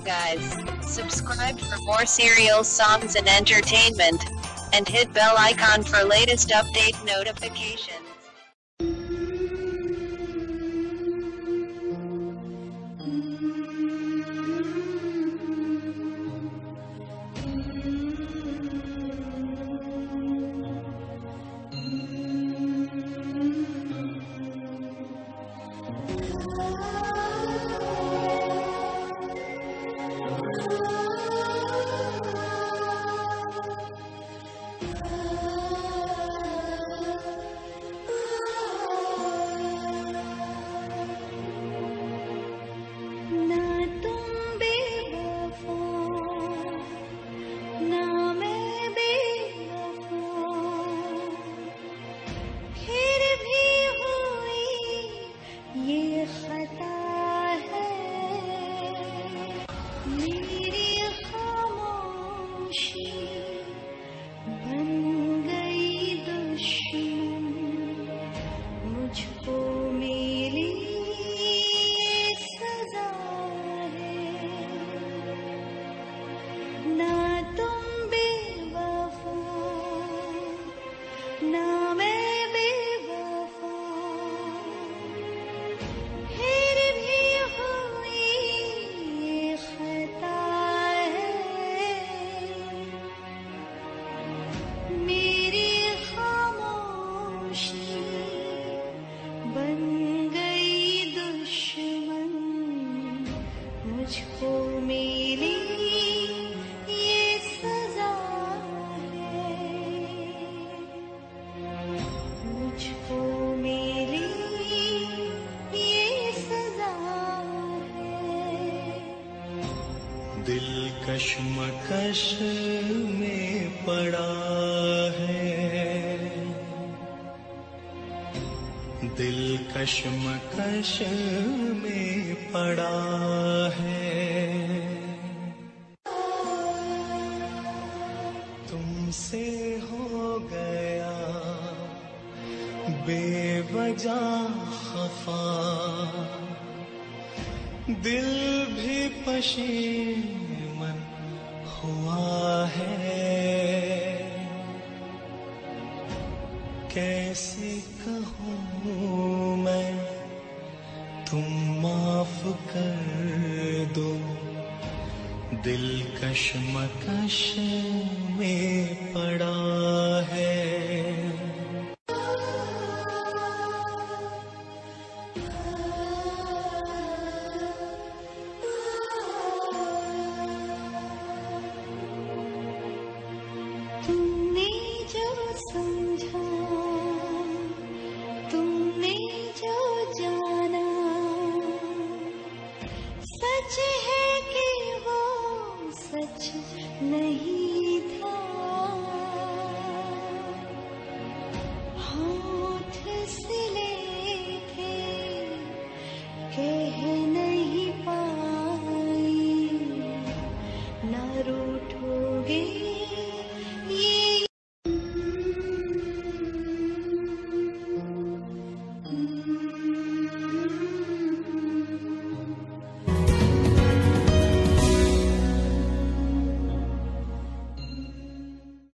Guys. Subscribe for more serials, songs and entertainment. And hit bell icon for latest update notifications. me कशमकश में पड़ा है। दिल कशमकश में पड़ा है। तुमसे हो गया बेवजह खफा। दिल भी पशीमन हुआ है। कैसे कहूँ मैं तुम माफ़ कर दो। दिल कशमकश में पड़ा है। सच है कि वो सच नहीं